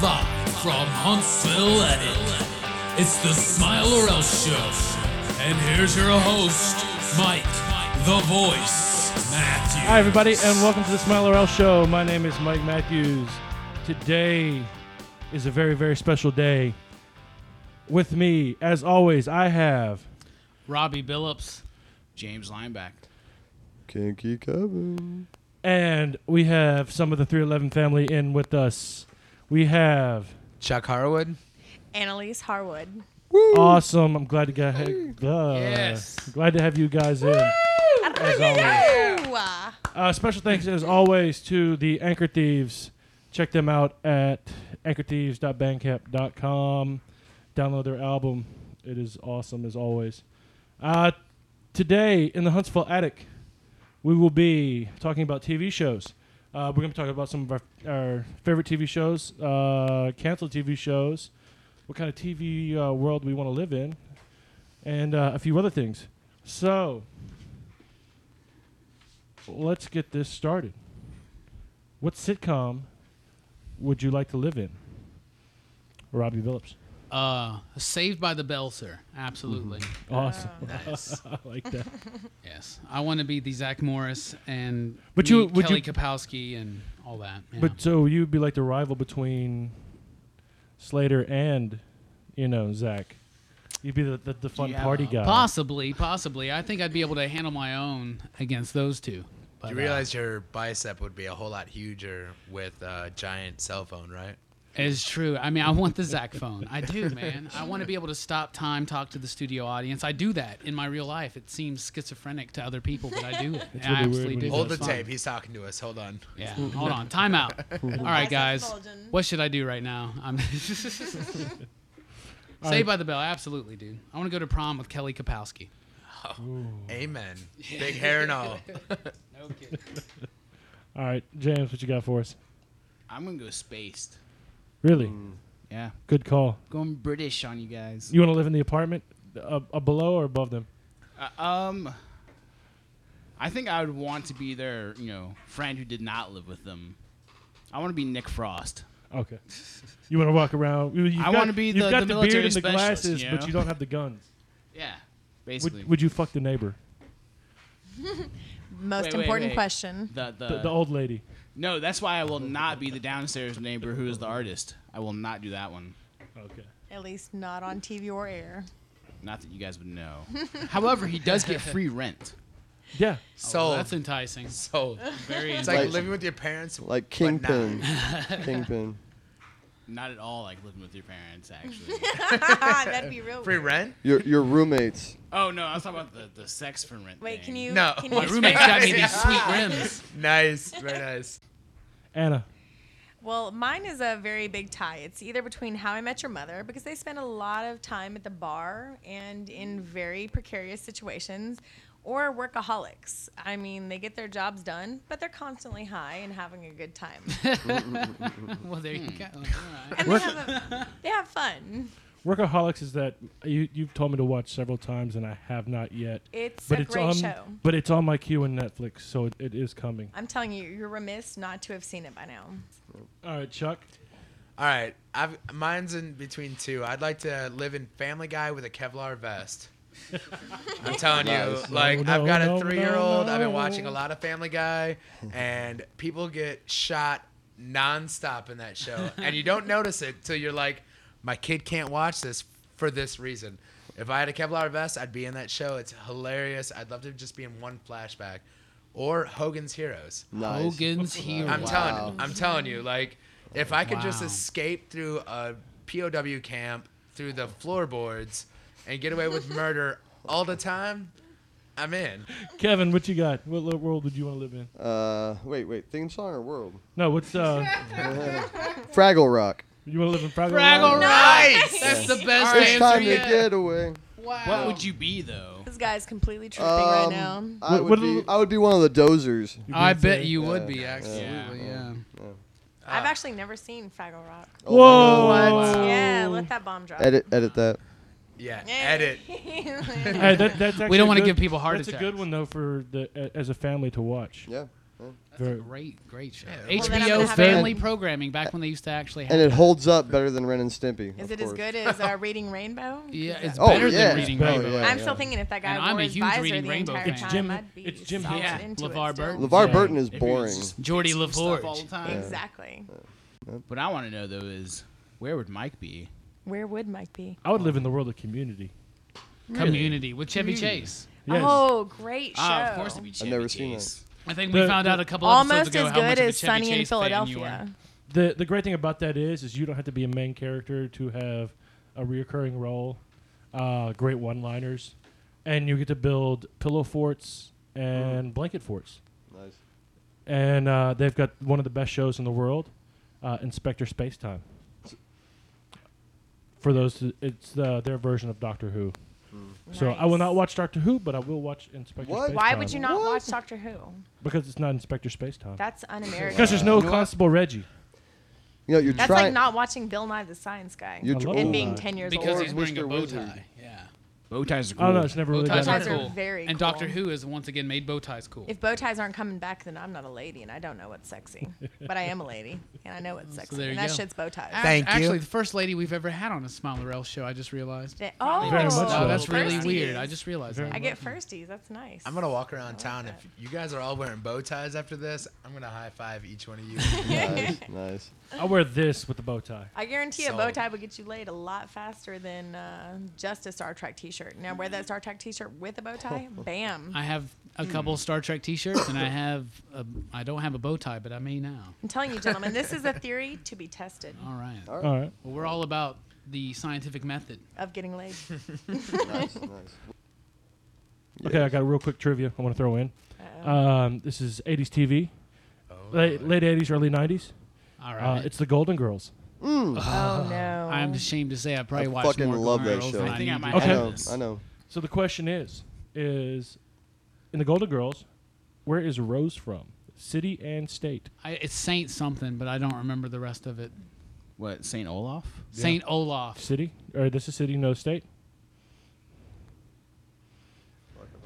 Live from Huntsville, Attic. It's the Smile or Else Show. And here's your host, Mike, the voice, Matthews. Hi, everybody, and welcome to the Smile or Else Show. My name is Mike Matthews. Today is a very, very special day. With me, as always, I have Robbie Billups, James Lineback. Kinky Kevin. and we have some of the 311 family in with us. We have Chuck Harwood. Annalise Harwood. awesome. I'm glad to get uh, Yes. glad to have you guys in. As always. Uh, special thanks as always to the Anchor Thieves. Check them out at anchorthieves.bandcamp.com. Download their album. It is awesome as always. Uh, today in the Huntsville Attic, we will be talking about TV shows. Uh, we're going to talking about some of our, our favorite TV shows, uh, canceled TV shows, what kind of TV uh, world we want to live in, and uh, a few other things. So, let's get this started. What sitcom would you like to live in? Robbie Phillips. Uh, Saved by the Bell, sir. Absolutely. Awesome. Nice. I like that. yes. I want to be the Zach Morris and But you- meet would Kelly you- Kapowski and all that. you know. But so you'd be like the rival between Slater and, you know, Zach. You'd be the, the, the fun Yeah, party guy. Possibly, possibly. I think I'd be able to handle my own against those two. But, You uh, realize your bicep would be a whole lot huger with a giant cell phone, right? It's true. I mean, I want the Zach phone. I do, man. I want to be able to stop time, talk to the studio audience. I do that in my real life. It seems schizophrenic to other people, but I do it. It's I absolutely do. Hold the fun. tape. He's talking to us. Hold on. Yeah. Hold on. Time out. All right, guys. What should I do right now? I'm Saved by the Bell. Absolutely, dude. I want to go to prom with Kelly Kapowski. Oh, amen. Big hair and all. No kidding. All right, James, what you got for us? I'm gonna go spaced. Really? Yeah, Good call. going British on you guys. You want to live in the apartment uh, uh, below or above them? Uh, um, I think I would want to be their, you know, friend who did not live with them. I want to be Nick Frost. Okay. You want to walk around? you- You've I got- wanna be the, You've the- got the the, military beard and the glasses, you but you don't have the guns. Yeah, basically. Would, would you fuck the neighbor, Most Wait, wait, important wait. question. the, the, the, the old lady? No, that's why I will not be the downstairs neighbor who is the artist. I will not do that one. Okay. At least not on TV or air. Not that you guys would know. However, he does get free rent. Yeah. Oh, so Oh, that's enticing. Sold. Very It's enticing. like living with your parents. Like but Kingpin. not. Kingpin. Not at all like living with your parents, actually. That'd be real. Free weird. rent? Your your roommates. oh no, I was talking about the, the sex for rent. Wait, thing. can you? No. Can My My you roommate's got me these sweet rims. Nice. Very nice. Anna. Well, mine is a very big tie. It's either between How I Met Your Mother, because they spend a lot of time at the bar and in very precarious situations, or Workaholics. I mean, they get their jobs done, but they're constantly high and having a good time. Well, there you go. All right. And they have, a, they have fun. Workaholics is that you you've told me to watch several times and I have not yet. It's But a it's great on show. but it's on my queue in Netflix, so it, it is coming. I'm telling you, you're remiss not to have seen it by now. All right, Chuck. All right. I've, mine's in between two. I'd like to live in Family Guy with a Kevlar vest. I'm telling Nice. you, like No, I've got no, a no, three-year-old. I've been watching a lot of Family Guy, and people get shot nonstop in that show, and you don't notice it till you're like, my kid can't watch this for this reason. If I had a Kevlar vest, I'd be in that show. It's hilarious. I'd love to just be in one flashback, or Hogan's Heroes. Nice. Hogan's Heroes. I'm Wow. telling I'm telling you, like if I could just escape through a POW camp through the floorboards and get away with murder all the time, I'm in. Kevin, what you got? What lo- world would you want to live in? Uh, wait, wait. Theme song or world? No, what's uh? Fraggle Rock. You want to live in Fraggle Fraggle Rock? Nice. That's the best It's answer time to yet. get away. Wow. What would you be though? This guy's completely tripping right Um, now. I What- would what be. are I would be one of the dozers. You I could bet say- you would Yeah. be, absolutely, yeah. I've actually never seen Fraggle Rock. Oh my Whoa! God. What? Yeah, let that bomb drop. Edit, edit that. Yeah, Yeah. edit. Hey, that, that's We don't want wanna to give people heart That's a attacks. good one though for the a- as a family to watch. Yeah. That's a great, great show. Yeah, well, then I'm gonna HBO have family to- programming back when they used to actually have. And it holds up better than Ren and Stimpy. Is of it as good as uh, Reading Rainbow? yeah, it's Oh, better yeah. than reading It's better, Rainbow. yeah. I'm still thinking if that guy And I'm wore a his huge visor Reading the Rainbow entire fan. time, Jim- I'd be it's Jim solid Henson. into Yeah, LeVar. Burton. LeVar Yeah. Burton is If he was boring. Geordi fixing LaForge. all the time. Exactly. What I want to know though is where would Mike be? Where would Mike be? I would live in the world of Community. Community with Chevy Chase. Yes. Oh, great show. Ah, of course it'd be Chevy never seen Chase. I think we The- found the- out a couple Almost episodes ago as how much good of a as Chevy Sunny in Chase fan you Philadelphia. The the great thing about that is is you don't have to be a main character to have a reoccurring role, uh, great one-liners, and you get to build pillow forts and blanket forts. Nice. And uh, they've got one of the best shows in the world, uh, Inspector Spacetime. For those, it's uh, their version of Doctor Who. So I will Nice. not watch Doctor Who, but I will watch Inspector What? Spacetime. Why would you not What? watch Doctor Who? Because it's not Inspector Space Time. That's un-American. Because there's no You know what? Constable Reggie. You know, you're That's trying. like not watching Bill Nye the Science Guy You're I tr- love and being Uh, 10 years old. Because old. he's wearing a Mr. bow Wizard. tie. Yeah. Bow ties are I cool. don't know. It's never Bow really ties done. are Bow ties cool. very and cool. Doctor Who has once again made bow ties cool. If bow ties aren't coming back, then I'm not a lady, and I don't know what's sexy. but I am a lady, and I know what's sexy. there and you that go. shit's bow ties. Ac- Thank you. Actually, the first lady we've ever had on a Smile Rail show, I just realized. They- oh, Very much so. Oh, that's really firsties. weird. I just realized Very that. I get firsties. That's nice. I'm gonna walk around town. that. If you guys are all wearing bow ties after this, I'm gonna high five each one of you. nice, nice. I wear this with the bow tie. I guarantee a bow Sold. tie would get you laid a lot faster than uh, just a Star Trek T-shirt. Now wear that Star Trek T-shirt with a bow tie, bam! I have a couple Star Trek T-shirts, and I have a, I don't have a bow tie, but I may now. I'm telling you, gentlemen, this is a theory to be tested All right. All right. All right. Well, we're all about the scientific method. of getting laid. nice, nice. Okay, I got a real quick trivia I want to throw in. Um, this is 80s TV, Oh, late, late 80s, early 90s. All right. Uh, it's the Golden Girls. Mm. oh no! I'm ashamed to say I probably I watched fucking more love Golden that Girls show. than I I think I need might to. Okay. I have know, this. I know. So the question is, is in the Golden Girls, where is Rose from? City and state. I, it's Saint something, but I don't remember the rest of it. What Saint Olaf? Saint Olaf. City? Or this is city, no state?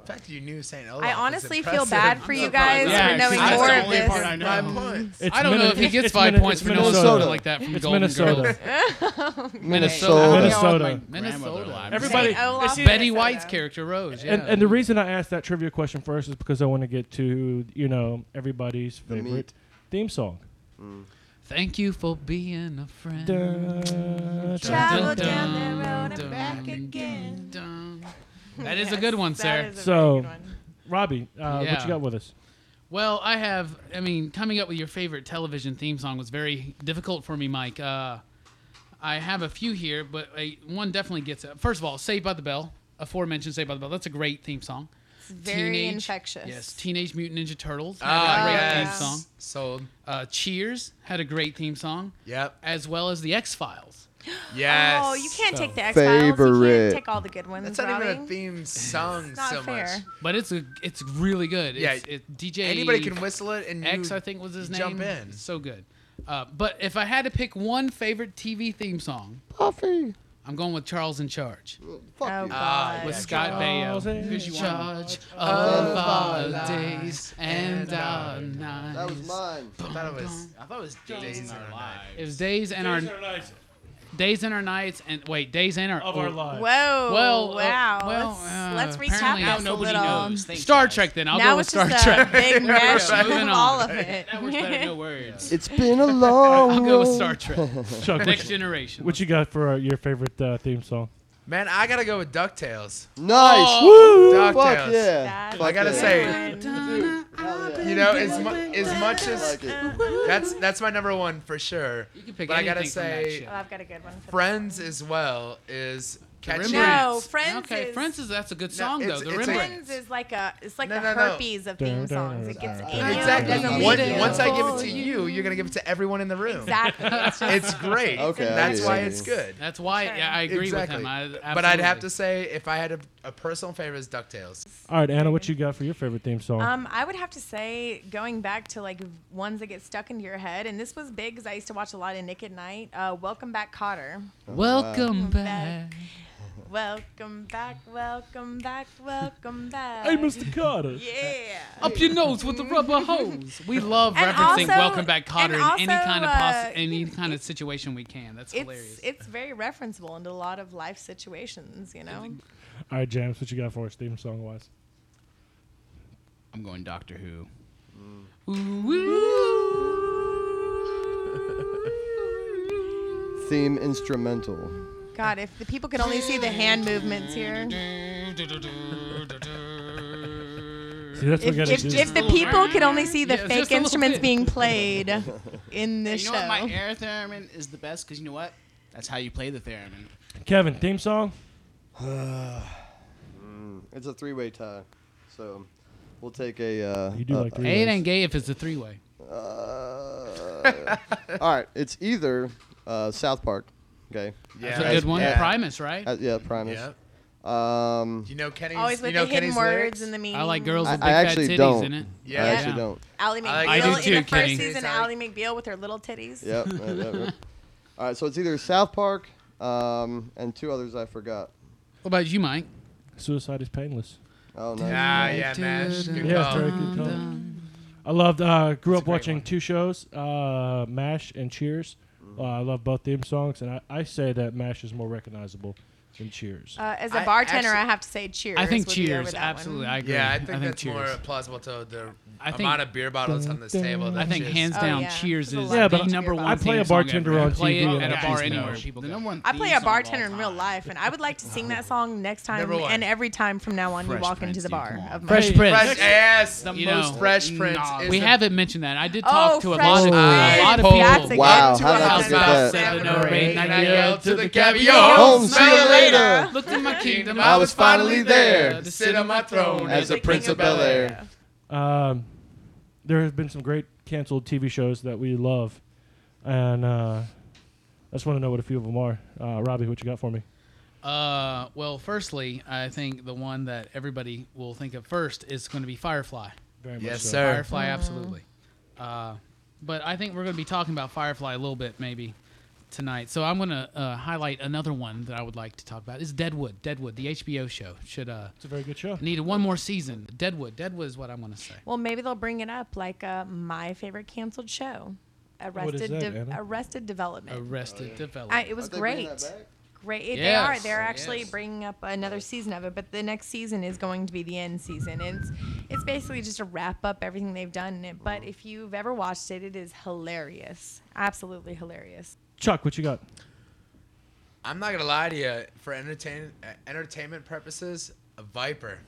The fact that you knew St. Olaf. I is honestly feel bad for you guys Yeah, for knowing that's more the of this. part I know. My point. It's I don't know if he gets five points for knowing Minnesota. like that from It's Golden Minnesota. Girls. Minnesota. Minnesota. Minnesota. Everybody- Saint Olaf, it's- Betty Minnesota. White's character Rose. Yeah. And, and the reason I asked that trivia question first is because I want to get to, you know, everybody's favorite meat. theme song. Mm. Thank you for being a friend. Da, Travel Dun, down dun, the road and dun, back dun, again. Dun. That is a good one, sir. Sarah. is a So- very good one. Robbie, uh, what Yeah. you got with us? Well, I have. I mean, coming up with your favorite television theme song was very difficult for me, Mike. Uh, I have a few here, but uh, one definitely gets it. First of all, "Saved by the Bell," aforementioned "Saved by the Bell." That's a great theme song. It's very Teenage- infectious. Yes, Teenage Mutant Ninja Turtles had Ah, a great yes. theme song. Sold. Uh, Cheers had a great theme song, Yep. as well as the X Files. Yes. Oh, you can't So- take the X Files. You Favorite. can't take all the good ones. That's not even Robbie. a theme song It's not so fair. much. But it's a, it's really good. Yeah, It's, it, DJ Anybody can whistle it and X, you I think was his name. jump in. So good. Uh, but if I had to pick one favorite TV theme song, Puffy. I'm going with Charles in Charge Fuck Oh you. God. Ah, with yeah, Scott Charles Baio. in Because you charge of of our our days and our nights. That was mine. I thought it was. I thought it was Days Days in in Our Our Lives. Lives. It was days and our days and our nights and wait days and our Of our lives. Whoa. Well, uh, wow. well, let's, uh, let's recap apparently this now a nobody little. knows. Thanks, Star guys. Trek. Then I'll now go with Star just Trek. a big mash go. Moving of on. all of it. That works better. No words. It's been a long I'll go with. Star Trek. Chuck, Next you- generation. what you got for uh, your favorite uh, theme song? Man, I gotta go with Ducktales. Nice. Oh, Woo. DuckTales. Fuck yeah. That's Fuck I gotta yeah. say, One. Yeah. you know, as, mu- as much as like that's that's my number one for sure. You can pick But I gotta anything from that say, show. Oh, I've got a good one. For Friends as well is catchy. No, Friends Okay, is- Friends is that's a good song it's- though. The it's. Friends is like a it's like No, the no, no. herpes of theme songs. It gets in you. Exactly. It doesn't Once, leave you. once I give it to you, you're gonna give it to everyone in the room. Exactly. It's, great. Okay, That's why it's good. That's why Sure. yeah, I agree exactly. with him. I, but I'd have to say, if I had a, a personal favorite, is Ducktales. All right, Anna, what you got for your favorite theme song? Um, I would have to say, going back to like ones that get stuck into your head, and this was big because I used to watch a lot of Nick at Night. Uh, Welcome back, Kotter. Welcome Back. Back. Welcome back, welcome back, welcome back. Hey, Mr. Kotter. Yeah. Up your nose with the rubber hose. We love And referencing also- Welcome Back Kotter in any also, kind of uh, any kind of situation we can. That's It's hilarious. it's very referenceable into a lot of life situations, you know. All right, James, what you got for us, theme song wise? I'm going Doctor Who. Theme instrumental. God, if the people could only see the hand movements here. See, that's what If, if, if the people could only see the Yeah, fake instruments bit. being played in Hey, this you know show. what? My air theremin is the best because you know what? That's how you play the theremin. Kevin, theme song? It's a three-way tie, so we'll take a. Uh, You do uh, like three Hey, it ways. ain't gay if it's a three way. uh, all right, it's either uh, South Park, okay? That's Yeah. a good one. Yeah. Primus, right? Uh, yeah, Primus. Yep. Um, You know Kenny's. Always with you know the hidden words lyrics? and the meaning. I like girls with I big fat actually titties don't. in it. Yeah. I actually don't. Ally I McBeal like- I do in too, the first Kenny. season. I- Ally McBeal with her little titties. Yep. yep, yep, yep. All right, so it's either South Park um, and two others I forgot. What about you, Mike? Suicide is painless. Oh no. Ah, yeah, Mash. Good Yeah, call. very good call. I loved. Uh, grew That's up watching one. two shows, uh, Mash and Cheers. Uh, I love both theme songs, and I, I say that Mash is more recognizable than Cheers. Uh, as a I bartender, actually- I have to say cheers. I think would be over Cheers. that one. Absolutely, I agree. Yeah, I think, that's Cheers. more plausible to the I think- amount of beer bottles on this table. I than think just- hands Oh, down, yeah. Cheers There's a is lot Yeah, of the beer number one. I play a theme song bartender ever. on Play TV it and at a I bar just anywhere. know. People The can- number one. I play theme a song of all bartender in real time. life, and I would like to sing that song next time Number one. and every time from now on you Fresh walk Prince, into the dude, bar come on. of my Fresh Prince. Fresh, yes, The You most know, Fresh Prince Nah, is we the- haven't mentioned that. I did Oh, talk to a Fresh lot of, a lot of That's people. a Wow, how'd I one. forget that? Seven or eight, nine, yeah, to the cabbie, Home, smell you later. Looked in my kingdom. I was finally there to sit on my throne as The a Prince of Bel Air. Um, there have been some great canceled TV shows that we love, and uh, I just want to know what a few of them are. Uh, Robbie, what you got for me? Uh, well, firstly, I think the one that everybody will think of first is going to be Firefly. Very much Yes, so. sir. Firefly, absolutely. Uh, but I think we're going to be talking about Firefly a little bit maybe tonight. So I'm going to uh, highlight another one that I would like to talk about. Is Deadwood. Deadwood, the HBO show, should uh It's a very good show. needed one more season. Deadwood. Deadwood is what I'm going to say. Well, maybe they'll bring it up like uh, my favorite canceled show, What is Arrested that, De- Anna? Arrested Development. Arrested Development. I, it was Aren't they great. that back? Great. They are. They're actually yes. bringing up another season of it, but the next season is going to be the end season. And it's it's basically just a wrap up everything they've done in it. But if you've ever watched it, it is hilarious. Absolutely hilarious. Chuck, what you got? I'm not gonna lie to you. For entertain uh, entertainment purposes, a Viper.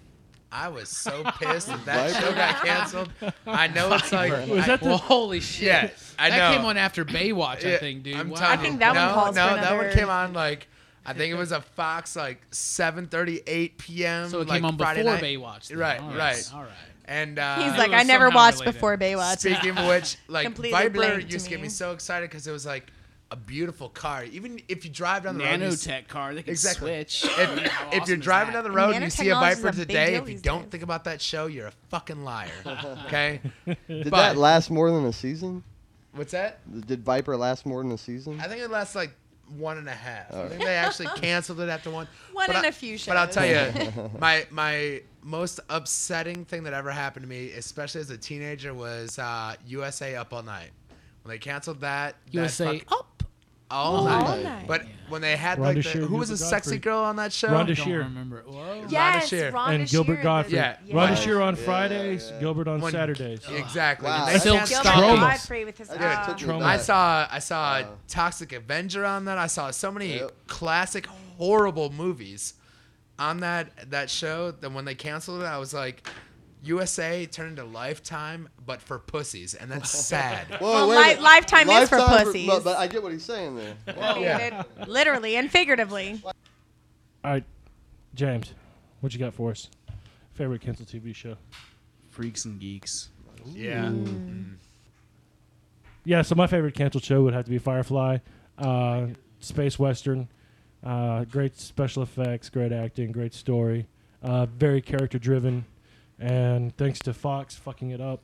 I was so pissed that that show got canceled. I know it's like, Was that well, holy shit. yeah, I that know. came on after Baywatch, I Yeah, think, dude. I'm Wow. telling I think you. that one no, calls for no, that one another- came on like, I think it was a Fox like 7:38 p.m. so it like came on Friday before night. Baywatch. then. Right, All right. All right. And uh, He's it like, was I never somehow watched related. before Baywatch. Speaking of which, like Completely Viper blank to used to get me. me so excited because it was like a beautiful car. Even if you drive down the road, you s- Nanotech car. They can Exactly. switch. if, How if awesome you're driving that? down the road and you see a Viper a today, if you don't days. think about that show, you're a fucking liar. Okay? Did But- that last more than a season? What's that? Did Viper last more than a season? I think it lasts like one and a half. I think they actually canceled it after one. One But in I- a few shows. But I'll tell you, my my most upsetting thing that ever happened to me, especially as a teenager, was uh, USA Up All Night. When they canceled that, that USA fuck- up. all, All night. Night. But when they had Rhonda like the, Shear, who was a sexy Gottfried. girl on that show? Rhonda Don't Shear. remember. Whoa. yes, Shear. Rhonda and Gilbert Shear, Gottfried. Yeah. Rhonda Yes. Shear on Yeah, Fridays, yeah. Gilbert on When- Saturdays. Exactly. Wow. And they Silk Gilbert Gottfried with his uh, took me I saw I saw Uh, Toxic Avenger on that. I saw so many Yep. classic horrible movies on that that show. Then when they canceled it, I was like, USA turned into Lifetime, but for pussies, and that's sad. Whoa, Well, li- minute. Lifetime is for Lifetime pussies. but, but I get what he's saying there. I mean, it- literally and figuratively. All right, James, what you got for us? Favorite canceled TV show? Freaks and geeks. yeah. Yeah, so my favorite canceled show would have to be Firefly, uh, space western, uh, great special effects, great acting, great story, uh, very character driven, and thanks to Fox fucking it up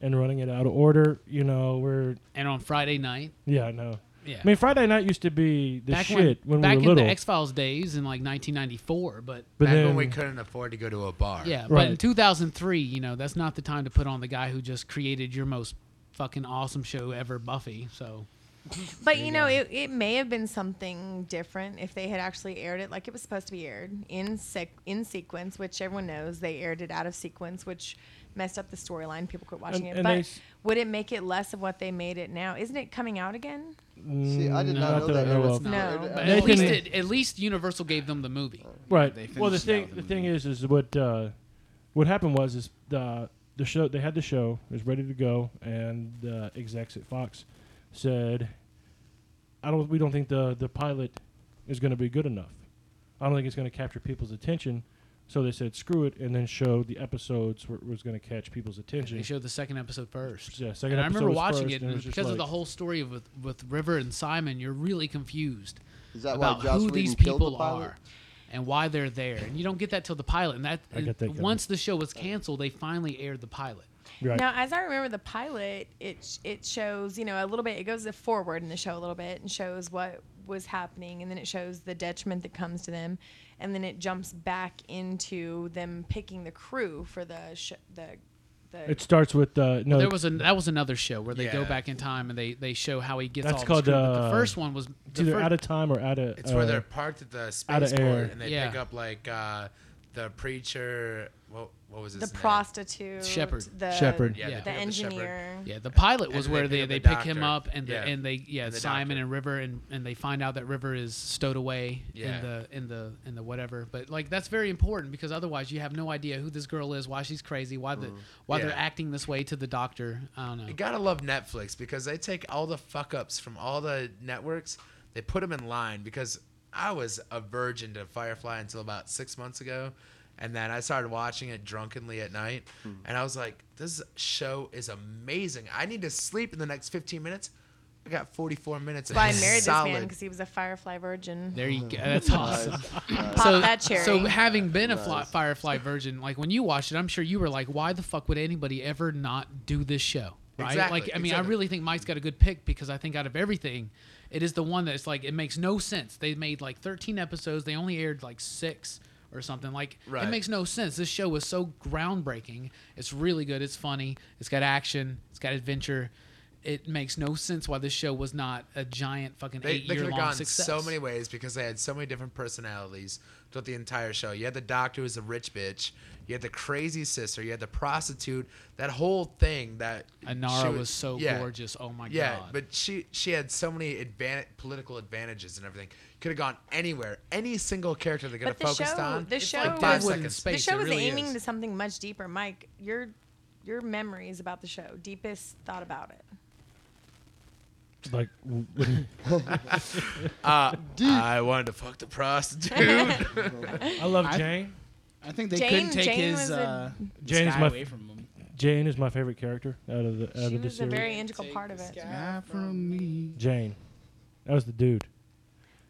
and running it out of order, you know we're And on Friday night, yeah no Yeah. I mean, Friday night used to be the back shit when, back we were in little. the X Files days in like 1994, but but Back then when we couldn't afford to go to a bar. yeah, but in 2003, you know, that's not the time to put on the guy who just created your most fucking awesome show ever, Buffy. So But you know, it, it may have been something different if they had actually aired it like it was supposed to be aired in sec- in sequence, which everyone knows they aired it out of sequence, which messed up the storyline. People quit watching And- it. and but s- would it make it less of what they made it now? Isn't it coming out again? See, I did Mm, not not know that I that. know it was of. No. aired But but out. They at least it, at least Universal gave them the movie. Right. They Well, the finished thing out the the thing movie. is is what uh, what happened was is the the show they had the show it was ready to go and the execs at Fox said, I don't we don't think the the pilot is going to be good enough. I don't think it's going to capture people's attention. So they said screw it and then showed the episodes where it was going to catch people's attention. They showed the second episode first. yeah, second And I remember was watching first, it, and and was just because of the whole story of with, with River and Simon, you're really confused Is that about who Whedon these killed the people are and why they're there, and you don't get that till the pilot. And that that, once the show was canceled, they finally aired the pilot. Right. Now, as I remember the pilot, it it shows you know a little bit. It goes forward in the show a little bit and shows what was happening, and then it shows the detriment that comes to them, and then it jumps back into them picking the crew for the sh- the the. it starts with uh, no there was a that was another show where they go back in time and they, they show how he gets That's all called, the uh, the first one was it's the either fir- out of time or out of It's uh, where they're parked at the outta spaceport and they Yeah. pick up like uh, the preacher. What, what was his the name? prostitute, Shepherd. the Shepherd. Yeah, Yeah. they the pick the shepherd. engineer. Yeah, the pilot was And where they they, pick up the pick him doctor. up and the, Yeah. and they yeah And the Simon doctor. and River and, and they find out that River is stowed away Yeah. in the in the in the whatever. But like that's very important because otherwise you have no idea who this girl is, why she's crazy, why the mm. why they're Yeah. acting this way to the doctor. I don't know. You gotta love Netflix because they take all the fuck ups from all the networks, they put them in line. Because I was a virgin to Firefly until about six months ago, and then I started watching it drunkenly at night, hmm. and I was like, "This show is amazing. I need to sleep in the next 15 minutes." I got 44 minutes. That's why I married solid. this man because he was a Firefly virgin. There you go. That's awesome. Pop so, that cherry. so having been a fly, Firefly virgin, like when you watched it, I'm sure you were like, "Why the fuck would anybody ever not do this show?" Right? Exactly, like, I mean, exactly. I really think Mike's got a good pick because I think out of everything, it is the one that's like it makes no sense. They made like 13 episodes. They only aired like six or something. Like it makes no sense. This show was so groundbreaking. It's really good. It's funny. It's got action. It's got adventure. It makes no sense why this show was not a giant fucking They, eight they year could have long gone success. so many ways because they had so many different personalities throughout the entire show. You had the doctor who's a rich bitch. You had the crazy sister. You had the prostitute. That whole thing that Inara she was so yeah, gorgeous. Oh my Yeah, god. but she she had so many advan- political advantages and everything. Could have gone anywhere. Any single character they could have But the focused show- on. the it's show like was- five seconds. space. the show it is really aiming is. to something much deeper. Mike, your your memories about the show, deepest thought about it. like Uh, I wanted to fuck the prostitute. I love I- Jayne. I think they Jayne- couldn't take Jayne his was a- uh, Jayne is sky my- away from him. Jayne is my favorite character out of the out She of the was a series. very integral part of it. Sky from me. Jayne, that was the dude.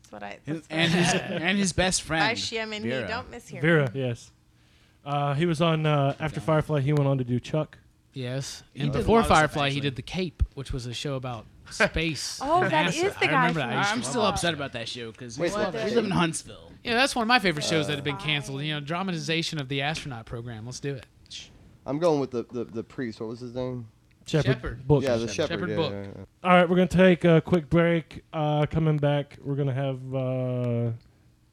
That's what I. His, That's what and his and his best friend. By Shia and me, Vera. don't mishear me. Vera, yes. Uh, he was on uh, after Firefly. He went on to do Chuck. yes. And did a before lot of stuff, Firefly, he actually. did The Cape, which was a show about space. Oh, and that NASA. is the I guy remember from that. I I'm love still that. upset about that show because we, Wait, what? we live in Huntsville. Yeah, that's one of my favorite shows that have been canceled. You know, dramatization of the astronaut program. Let's do it. I'm going with the, the, the priest. What was his name? Shepherd. Shepherd. Book. yeah, the Shepherd. shepherd. Shepherd yeah, book. yeah, yeah. All right, we're gonna take a quick break. Uh, coming back, we're gonna have uh,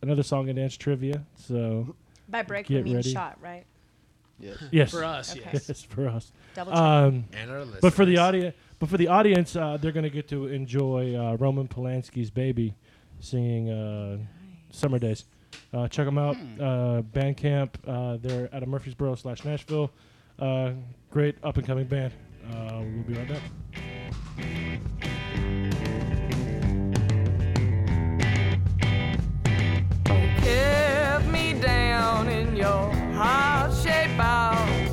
another song and dance trivia. So By break, Get we mean ready. shot, right? Yes. yes, For us, Okay. yes. yes, for us. Double check. Um, and our listeners. but for the audience, but for the audience, uh, they're gonna get to enjoy uh, Roman Polanski's "Baby" singing uh, "Summer Days." Uh, check them out. Uh, Bandcamp. Uh, they're out of Murfreesboro slash Nashville. Uh, great up and coming band. Uh, we'll be right back. kept me down in your heart-shaped box,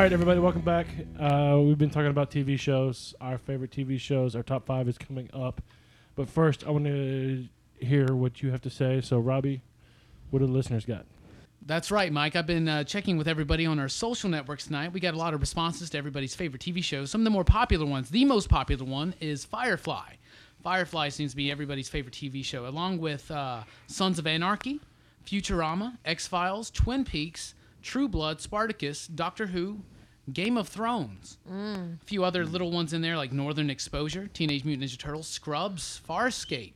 All right, everybody, welcome back. Uh, we've been talking about TV shows, our favorite TV shows. Our top five is coming up. But first, I want to hear what you have to say. So, Robbie, what do the listeners got? That's right, Mike. I've been uh, checking with everybody on our social networks tonight. We got a lot of responses to everybody's favorite TV shows. Some of the more popular ones. The most popular one is Firefly. Firefly seems to be everybody's favorite TV show, along with uh, Sons of Anarchy, Futurama, X Files, Twin Peaks, True Blood, Spartacus, Doctor Who, Game of Thrones. A few other little ones in there like Northern Exposure, Teenage Mutant Ninja Turtles, Scrubs, Farscape,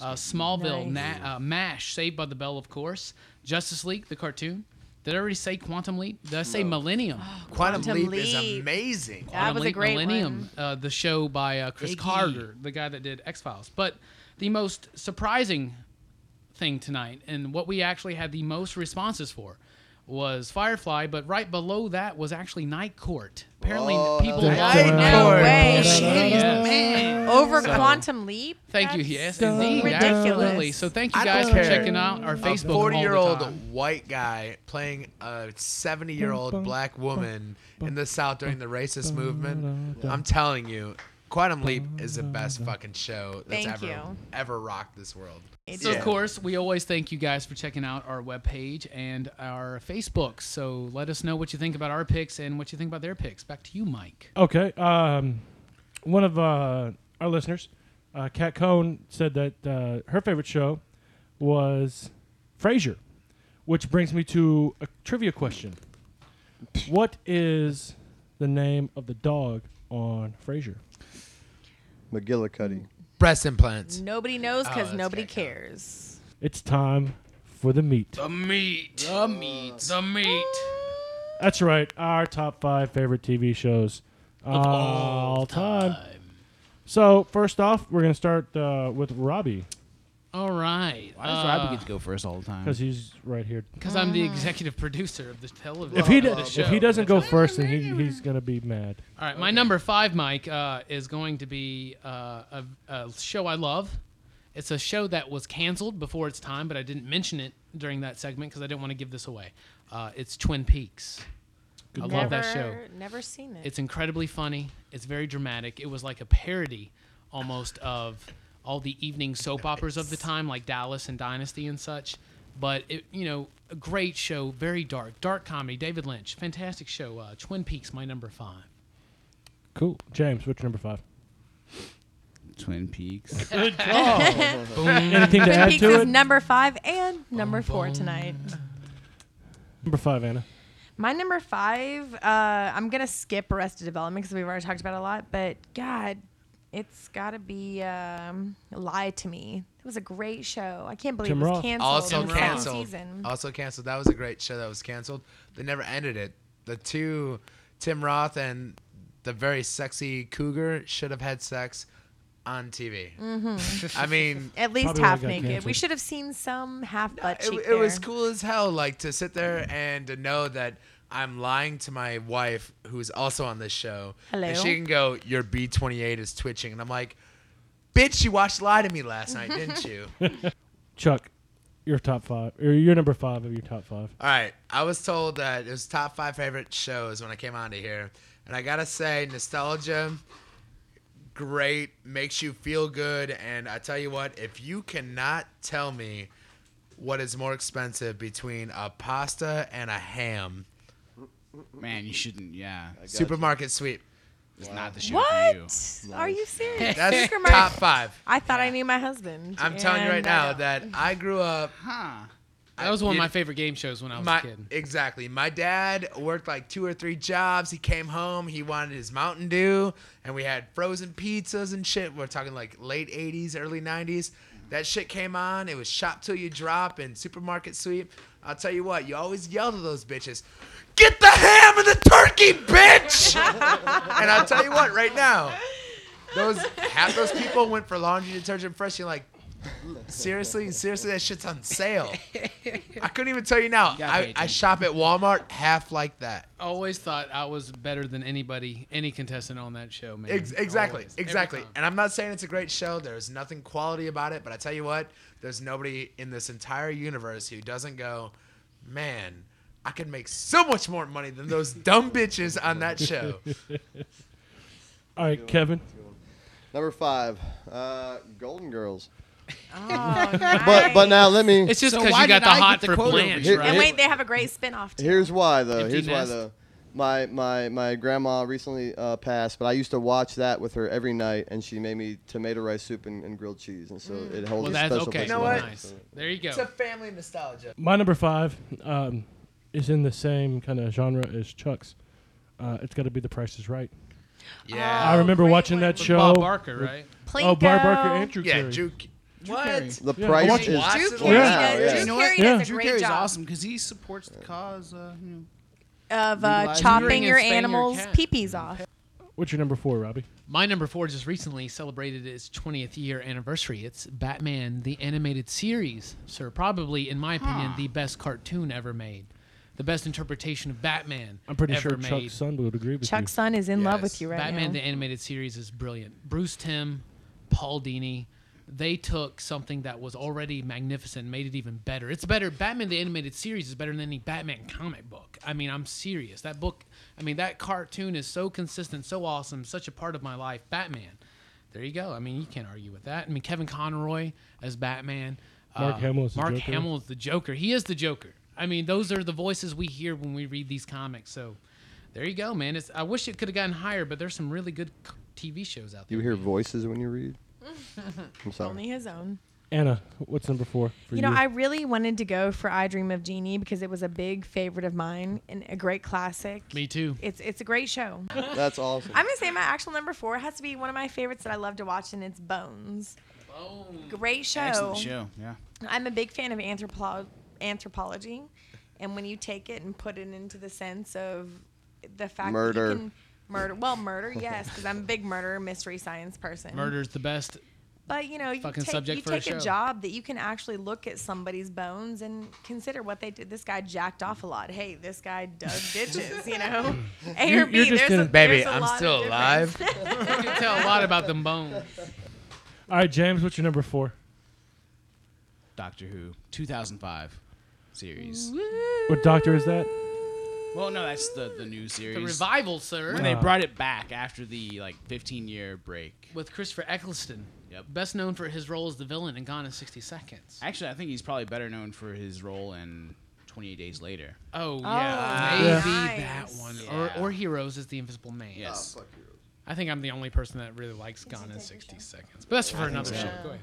uh, Smallville, Nice. Na- uh, MASH, Saved by the Bell, of course, Justice League, the cartoon. Did I already say Quantum Leap? Did I say Millennium? Quantum, Quantum Leap, is Leap. amazing. That Quantum was a great Millennium, one. Uh, the show by uh, Chris Iggy. Carter, the guy that did X Files. But the most surprising thing tonight, and what we actually had the most responses for, was Firefly. But right below that was actually Night Court. Apparently, Oh, people hell love. Night No way. Yes. man. Over So- Quantum Leap? Thank you. That's Yes, indeed. Ridiculous. Absolutely. So thank you guys for checking out our Facebook. all the 40 year old white guy playing a 70 year old black woman in the South during the racist movement. I'm telling you, Quantum Leap is the best fucking show that's Thank ever you. ever rocked this world. So of course, we always thank you guys for checking out our webpage and our Facebook. So let us know what you think about our picks and what you think about their picks. Back to you, Mike. Okay. Um, one of uh, our listeners, uh, Kat Cohn, said that uh, her favorite show was Frasier, which brings me to a trivia question. What is the name of the dog on Frasier? McGillicuddy. Breast implants. Nobody knows Oh, because that's nobody Geico. cares. It's time for the meat. The meat. The meat. The meat. That's right. Our top five favorite TV shows of all time. So first off, we're gonna start uh, with Robbie All right. Why does Robbie get to go first all the time? because he's right here. Because I'm the executive producer of the television. If he of do- show. if he doesn't go first, then he, he's gonna be mad. All right, my number five, Mike, uh, is going to be uh, a, a show I love. It's a show that was canceled before its time, but I didn't mention it during that segment because I didn't want to give this away. Uh, it's Twin Peaks. I love that show. Never seen it. It's incredibly funny. It's very dramatic. It was like a parody almost of all the evening soap operas of the time, like Dallas and Dynasty and such. But it, you know, a great show, very dark, dark comedy. David Lynch, fantastic show. Uh, Twin Peaks, my number five. Cool. James, what's your number five? Twin Peaks. Anything to Twin add Peaks to is it? number five and number four tonight. number five, Anna. My number five, uh, I'm gonna skip Arrested Development because we've already talked about it a lot. But God, it's gotta be um, Lie to Me. It was a great show. I can't believe Tim it was Roth. canceled. Also in the second canceled. Season. Also canceled. That was a great show that was canceled. They never ended it. The two, Tim Roth and the very sexy cougar, should have had sex on TV. Mm-hmm. I mean, At least Probably why it half got naked. We canceled. should have seen some half butt it, cheek it was there. cool as hell. Like to sit there and to know that I'm lying to my wife, who's also on this show, Hello. and she can go, "Your B28 is twitching," and I'm like, "Bitch, you watched Lie to Me last night, didn't you?" Chuck, your top five, or your number five of your top five. All right, I was told that it was top five favorite shows when I came onto here, and I gotta say, nostalgia, great, makes you feel good, and I tell you what, if you cannot tell me what is more expensive between a pasta and a ham, Man, you shouldn't. Yeah, supermarket sweep. it's not the show for you. What? Are you serious? That's Supermarket- top five. I thought I knew my husband. I'm telling you right and I now don't. that I grew up Huh? That was one of my favorite game shows when I was my, a kid. Exactly. My dad worked like two or three jobs. He came home. He wanted his Mountain Dew, and we had frozen pizzas and shit. We're talking like late '80s, early '90s. That shit came on. It was shop till you drop and supermarket sweep. I'll tell you what. You always yelled at those bitches. Get the ham and the turkey, bitch! and I'll tell you what. Right now, those half those people went for laundry detergent fresh. You're like, seriously, seriously, that shit's on sale. I couldn't even tell you now. gotta I, I shop at Walmart half like that. Always thought I was better than anybody, any contestant on that show, man. Ex- exactly, Always. Exactly. And I'm not saying it's a great show. There's nothing quality about it, but I tell you what, there's nobody in this entire universe who doesn't go, man. I could make so much more money than those dumb bitches on that show. All right, Kevin. Number five, uh, Golden Girls. Oh, But but now let me. It's just because why you got the I hot get the for quote over Blanche, here? right? And wait, they have a great spin-off too. Here's why though. Empty Here's why Nest. though. My my my grandma recently uh, passed, but I used to watch that with her every night, and she made me tomato rice soup and, and grilled cheese, and so it holds well, a special okay. place You know in my what? heart. Nice. There you go. It's a family nostalgia. My number five um, is in the same kind of genre as Chuck's. Uh, it's got to be The Price is Right. Yeah. I remember watching one. that With show. Bob Barker, right? Plinko. Oh, Bob Barker and Drew yeah, Carey. Drew. What? The Yeah, price is it. Drew it. Carey Yeah. does. Yeah. Drew You know Carey what? Yeah. does a Drew great Carey's job awesome because he supports the cause. Uh, you know. of uh, Legalizing chopping Bring your spaying your animals' cat. peepees off. What's your number four, Robbie? My number four just recently celebrated its 20th year anniversary. It's Batman, the animated series. Sir, probably, in my opinion, the best cartoon ever made. The best interpretation of Batman I'm pretty ever sure made. Chuck's son would agree with you. Chuck's son is in love with you right Batman now. the animated series is brilliant. Bruce Timm, Paul Dini, they took something that was already magnificent and made it even better. It's better. Batman the animated series is better than any Batman comic book. I mean, I'm serious. That book, I mean, that cartoon is so consistent, so awesome, such a part of my life. Batman. There you go. I mean, you can't argue with that. I mean, Kevin Conroy as Batman. Mark uh, Hamill is the Mark Joker. Hamill is the Joker. He is the Joker. I mean, those are the voices we hear when we read these comics. So, there you go, man. It's, I wish it could have gotten higher, but there's some really good c- TV shows out there. You hear voices when you read. I'm sorry. Only his own. Anna, what's number four for You you? know, I really wanted to go for "I Dream of Jeannie" because it was a big favorite of mine and a great classic. Me too. It's it's a great show. That's awesome. I'm gonna say my actual number four has to be one of my favorites that I love to watch, and it's Bones. Great show. Excellent show. Yeah. I'm a big fan of anthropo- anthropology, and when you take it and put it into the sense of the fact that Murder. you can murder, well, murder, yes, because I'm a big murder mystery science person. Murder's the best. But you know, you Fucking take, subject you for a take a, show. job that you can actually look at somebody's bones and consider what they did. This guy jacked off a lot. Hey, this guy dug ditches. You know, A You- or B. you're just There's in a, a- Baby, there's a I'm lot of still alive. You can tell a lot about them bones. All right, James, what's your number four? Doctor Who 2005 series. What doctor is that? Well, no, that's the the new series. The revival, sir, when they Uh. brought it back after the like 15 year break. with Christopher Eccleston. Yep. Best known for his role as the villain in Gone in 60 Seconds. Actually, I think he's probably better known for his role in 28 Days Later. Oh, yeah. yeah. Maybe Nice. that one. Yeah. Or, or Heroes as the Invisible Man. Yes. I think I'm the only person that really likes Gone in 60 Seconds. But that's for another so. show. Go ahead.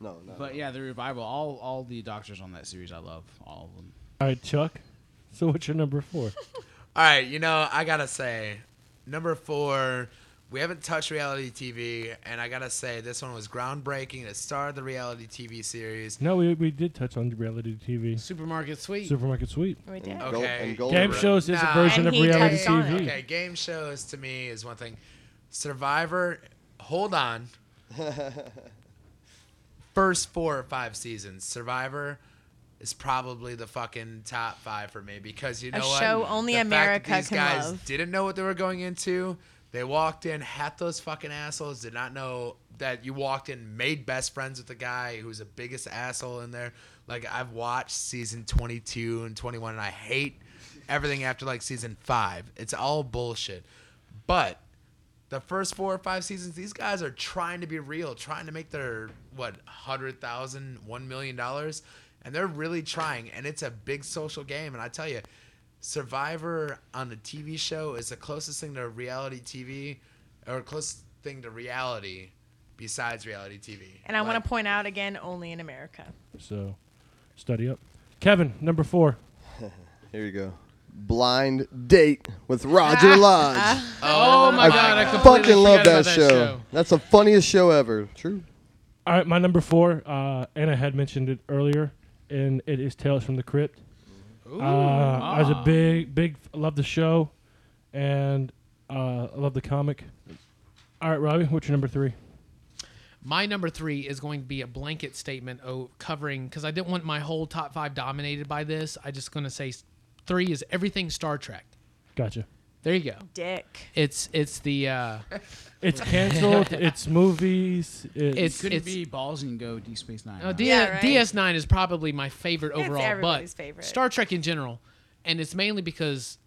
No, no. But yeah, the revival. All all the doctors on that series, I love all of them. All right, Chuck. So what's your number four? All right, you know, I gotta say, number four, we haven't touched reality TV, and I gotta say this one was groundbreaking. It started the reality TV series. No, we, we did touch on reality TV. Supermarket Sweep. Supermarket Sweep. We did. And Gold- Okay. and Golden Game Red. shows is a Nah. version And of he reality touched on it. TV. Okay, game shows to me is one thing. Survivor, hold on. First four or five seasons, Survivor is probably the fucking top five for me because you know A what? show only The fact America that these can guys love. didn't know what they were going into. They walked in, half those fucking assholes did not know that you walked in, made best friends with the guy who's the biggest asshole in there. Like I've watched season 22 and 21, and I hate everything after like season five. It's all bullshit. But the first four or five seasons, these guys are trying to be real, trying to make their what hundred thousand, one million dollars, and they're really trying. And it's a big social game. And I tell you, Survivor on the TV show is the closest thing to reality TV, or closest thing to reality besides reality TV. And I want to point out again, only in America. So, study up. Kevin, number four. Here you go. Blind date with Roger Lodge. Oh my I god, I completely fucking love forgot that about show. That's the funniest show ever. True. All right, my number four. Uh, Anna had mentioned it earlier, and it is Tales from the Crypt. Uh, I was a Ah. big, big. Love the show, and uh, I love the comic. All right, Robbie, what's your number three? My number three is going to be a blanket statement oh, covering because I didn't want my whole top five dominated by this. I just going to say three is everything Star Trek. Gotcha. There you go. Dick. It's it's the uh, It's canceled. it's movies. It's, It's- Couldn't be balls and go D Space Nine. oh. D- Yeah, right. DS9 is probably my favorite It's overall, but everybody's favorite. Star Trek in general, and it's mainly because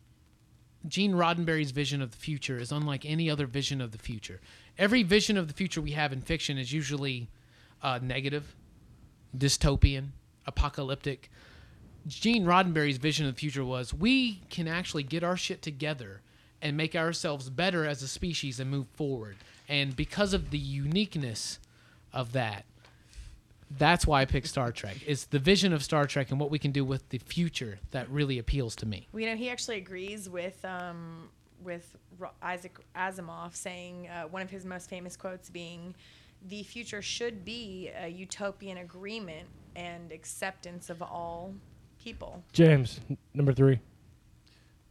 Gene Roddenberry's vision of the future is unlike any other vision of the future. Every vision of the future we have in fiction is usually uh, negative, dystopian, apocalyptic. Gene Roddenberry's vision of the future was we can actually get our shit together and make ourselves better as a species and move forward. And because of the uniqueness of that, that's why I picked Star Trek. It's the vision of Star Trek and what we can do with the future that really appeals to me. Well, you know, he actually agrees with um, with Isaac Asimov, saying uh, one of his most famous quotes being, "The future should be a utopian agreement and acceptance of all people." James, number three.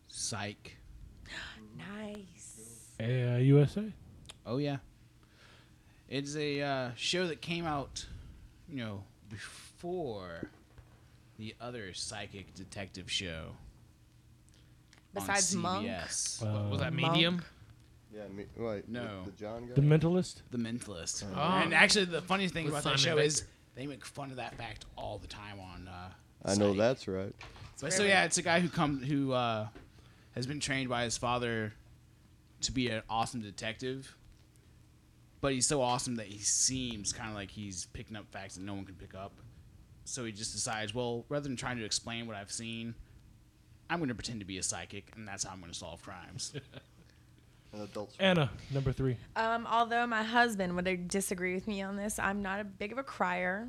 Psych. Nice. Uh, USA. Oh yeah. It's a uh, show that came out, you know, before the other psychic detective show. Besides on Monk? CBS. Uh, Was that Monk. medium? Yeah. Me, wait. No. The, the John guy. The Mentalist. The Mentalist. Oh. And actually, the funniest thing With about that show Beck. is they make fun of that fact all the time on. Uh, I know that's right. But so yeah, it's a guy who come who uh, has been trained by his father to be an awesome detective. But he's so awesome that he seems kind of like he's picking up facts that no one can pick up. So he just decides, well, rather than trying to explain what I've seen, I'm going to pretend to be a psychic, and that's how I'm going to solve crimes. An. Anna, number three. Um, although my husband would disagree with me on this, I'm not a big of a crier.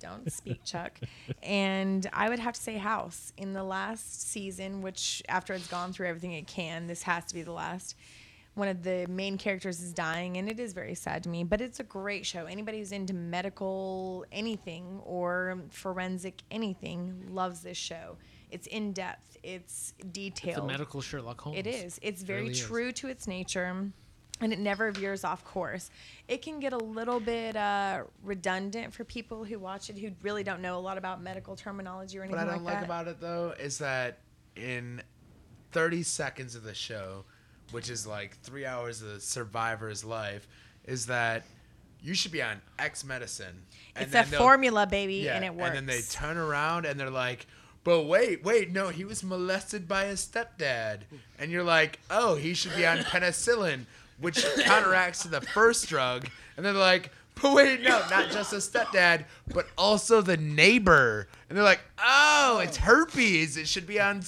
Don't speak, Chuck. And I would have to say House. In the last season, which after it's gone through everything it can, this has to be the last. One of the main characters is dying, and it is very sad to me. But it's a great show. Anybody who's into medical anything or forensic anything loves this show. It's in depth. It's detailed. It's a medical Sherlock Holmes. It is. It's very really is. true to its nature, and it never veers off course. It can get a little bit uh, redundant for people who watch it who really don't know a lot about medical terminology or anything What I don't like like about it though is that in 30 seconds of the show, which is like three hours of the survivor's life, is that you should be on X medicine. and it's a formula, baby, Yeah, and it works. And then they turn around and they're like, but wait, wait, no, he was molested by his stepdad. And you're like, oh, he should be on penicillin, which counteracts to the first drug. And they're like, but wait, no, not just the stepdad, but also the neighbor. And they're like, oh, it's herpes. It should be on,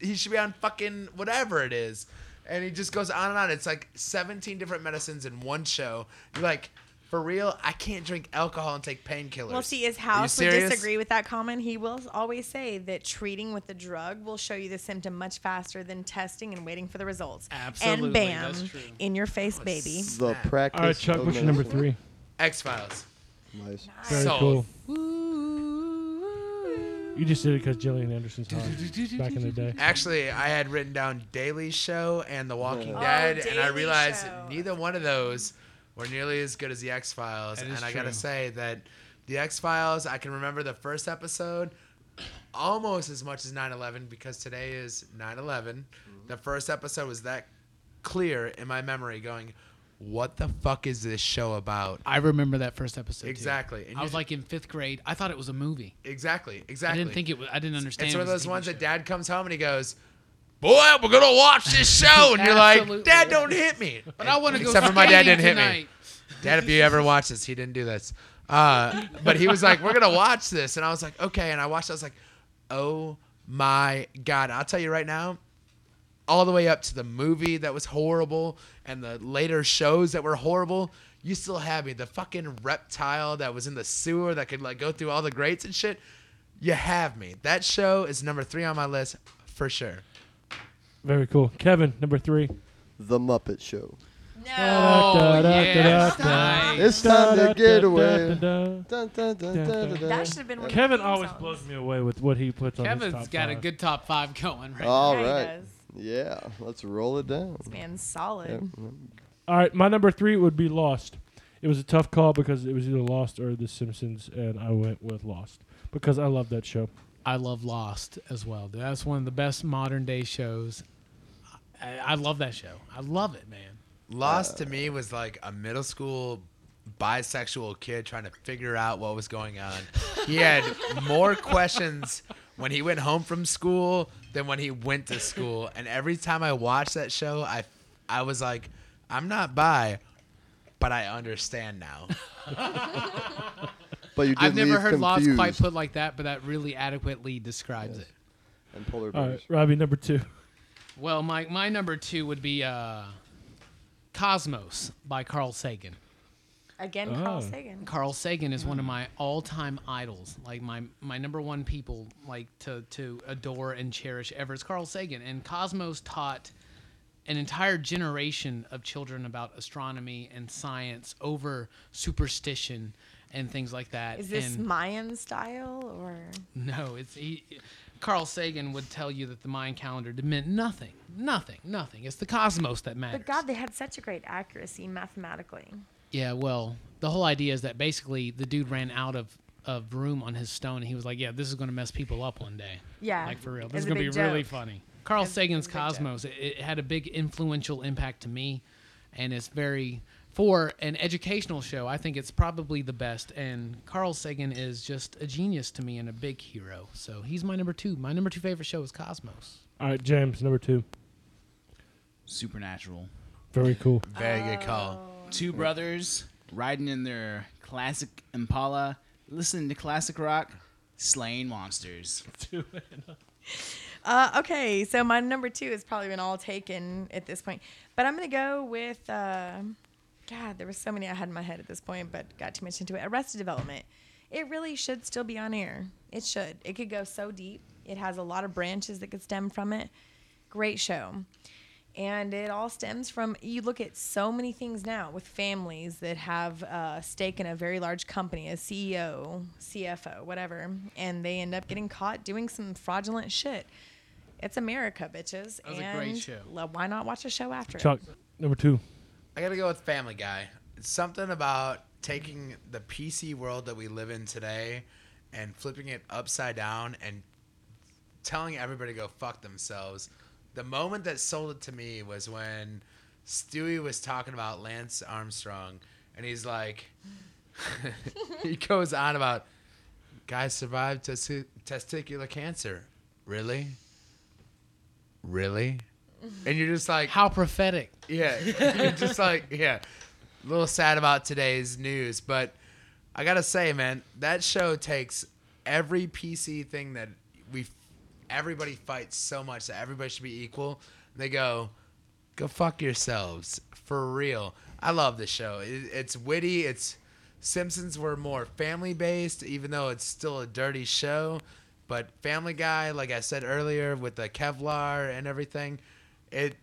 he should be on fucking whatever it is. And he just goes on and on. It's like 17 different medicines in one show. You're like, For real, I can't drink alcohol and take painkillers. Well, see, his Are you house would disagree with that comment. He will always say that treating with the drug will show you the symptom much faster than testing and waiting for the results. Absolutely, And bam, that's true. in your face, oh, baby. The practice. All right, Chuck, of what's your number three? X Files. Nice. Very Sold. cool. You just did it because Gillian Anderson's hot back in the day. Actually, I had written down Daily Show and The Walking Oh, Dead, and I Daily realized Show. neither one of those were nearly as good as the X Files. That And is I gotta true. say that the X Files, I can remember the first episode almost as much as 9/11 because today is 9/11. Mm-hmm. The first episode was that clear in my memory, going, "What the fuck is this show about?" I remember that first episode. too. Exactly. And I you was like in fifth grade. I thought it was a movie. Exactly. Exactly. I didn't think it was. I didn't understand. It's it one of was a those TV ones show. that dad comes home and he goes, "Boy, we're gonna watch this show," and you're like, Absolutely. "Dad, don't hit me." But I want to go. Except for my dad skating didn't hit me. tonight. Dad, if you ever watch this, he didn't do this. Uh, but he was like, "We're gonna watch this," and I was like, "Okay." And I watched. it, I was like, "Oh my god!" I'll tell you right now, all the way up to the movie that was horrible and the later shows that were horrible. You still have me. The fucking reptile that was in the sewer that could like go through all the grates and shit. You have me. That show is number three on my list for sure. Very cool. Kevin, number three. The Muppet Show. No. Oh, Da, da, yes, da, da, nice. It's time to get away. That should have been one of the Kevin always songs. blows me away with what he puts on his Kevin's top got a good top five going right All Yeah, he right. Does. Yeah, let's roll it down. This Man's solid. All right, my number three would be Lost. It was a tough call because it was either Lost or The Simpsons, and I went with Lost because I love that show. I love Lost as well. That's one of the best modern day shows. I, I love that show. I love it, man. Lost to uh, me was like a middle school bisexual kid trying to figure out what was going on. He had more questions when he went home from school than when he went to school. And every time I watched that show, I I was like, I'm not bi, but I understand now. But you did I've never leave heard Lost confused quite put like that, but that really adequately describes it. and polar bears. right, Robbie, number two. Well, my my number two would be uh, Cosmos by Carl Sagan. Again, Oh. Carl Sagan. Carl Sagan is one of mm. my all-time idols, like my my number one people like to to adore and cherish ever is Carl Sagan. And Cosmos taught an entire generation of children about astronomy and science over superstition and things like that. Is this and Mayan style or? no, it's he. Carl Sagan would tell you that the Mayan calendar did meant nothing, nothing, nothing. It's the cosmos that matters. But God, they had such a great accuracy mathematically. Yeah, well, the whole idea is that basically the dude ran out of, of room on his stone, and he was like, "Yeah, this is going to mess people up one day. Yeah, like for real. This is going to be big really funny." Carl It was- it Sagan's was a big joke. Cosmos it, it had a big influential impact to me, and it's very for an educational show. I think it's probably the best, and Carl Sagan is just a genius to me and a big hero. So he's my number two. My number two favorite show is Cosmos. All right, James, number two. Supernatural. Very cool. Very good call. Oh. Two brothers riding in their classic Impala, listening to classic rock, slaying monsters. Uh, okay, so my number two has probably been all taken at this point, but I'm gonna go with. Uh, God, there were so many I had in my head at this point, but got too much into it. Arrested Development. It really should still be on air. It should. It could go so deep. It has a lot of branches that could stem from it. Great show. And it all stems from you look at so many things now with families that have a stake in a very large company, a CEO, CFO, whatever, and they end up getting caught doing some fraudulent shit. It's America, bitches. That was a and great show. lo- Why not watch a show after Chuck, it? number two. I gotta go with Family Guy. It's something about taking the PC world that we live in today and flipping it upside down and telling everybody to go fuck themselves. The moment that sold it to me was when Stewie was talking about Lance Armstrong, and he's like, he goes on about guys survived testi- testicular cancer. Really? Really? And you're just like, How prophetic! yeah, you're just like yeah, a little sad about today's news, but I gotta say, man, that show takes every PC thing that we, everybody fights so much that everybody should be equal. They go, go fuck yourselves for real. I love this show. It, it's witty. It's Simpsons were more family based, even though it's still a dirty show. But Family Guy, like I said earlier, with the Kevlar and everything, it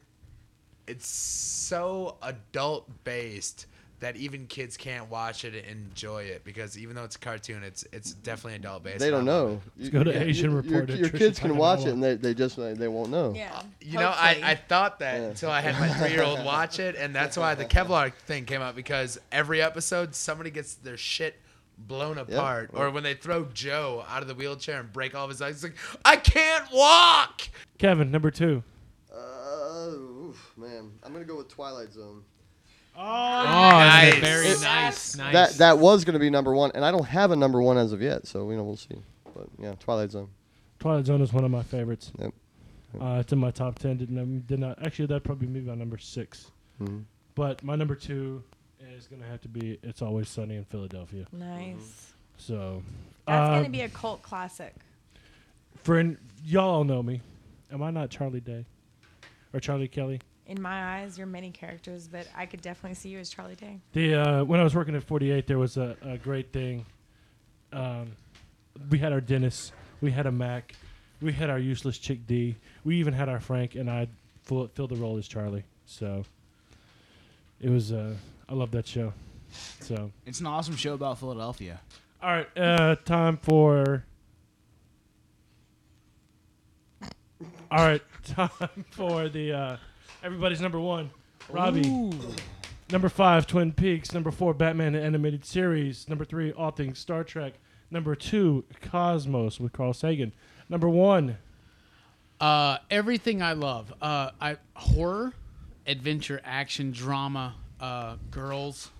it's so adult based that even kids can't watch it and enjoy it because even though it's a cartoon, it's it's definitely adult based. They don't know. You- go to yeah, Asian you- Report Your, your kids can watch it and they, they just they won't know. Yeah. You know, I. I thought that Yeah. until I had my three year old watch it, and that's why the Kevlar thing came out because every episode somebody gets their shit blown apart, or when they throw Joe out of the wheelchair and break all of his legs, it's like I can't walk. Kevin, number two. Uh, oof, man, I'm gonna go with Twilight Zone. Oh, Nice. Very It- nice. Nice. That that was gonna be number one, and I don't have a number one as of yet, so you know we'll see. But yeah, Twilight Zone. Twilight Zone is one of my favorites. Yep. Uh, it's in my top ten. Didn't did not actually that'd probably be my number 6 Mhm. But my number two is gonna have to be "It's Always Sunny in Philadelphia." Nice. So That's uh, gonna be a cult classic. for an, y'all all know me. Am I not Charlie Day or Charlie Kelly? In my eyes, you're many characters, but I could definitely see you as Charlie Day. The uh, when I was working at 48, there was a, a great thing. Um, we had our Dennis, we had a Mac, we had our useless chick D, we even had our Frank, and I full, filled the role as Charlie. So it was. Uh, I love that show. So It's an awesome show about Philadelphia. all right, uh, time for. All right, time for the uh, everybody's number one, Robbie. Number five, Twin Peaks. Number four, Batman the Animated Series. Number three, All Things Star Trek. Number two, Cosmos with Carl Sagan. Number one, Uh, everything I love. Uh, I horror, adventure, action, drama, uh, girls.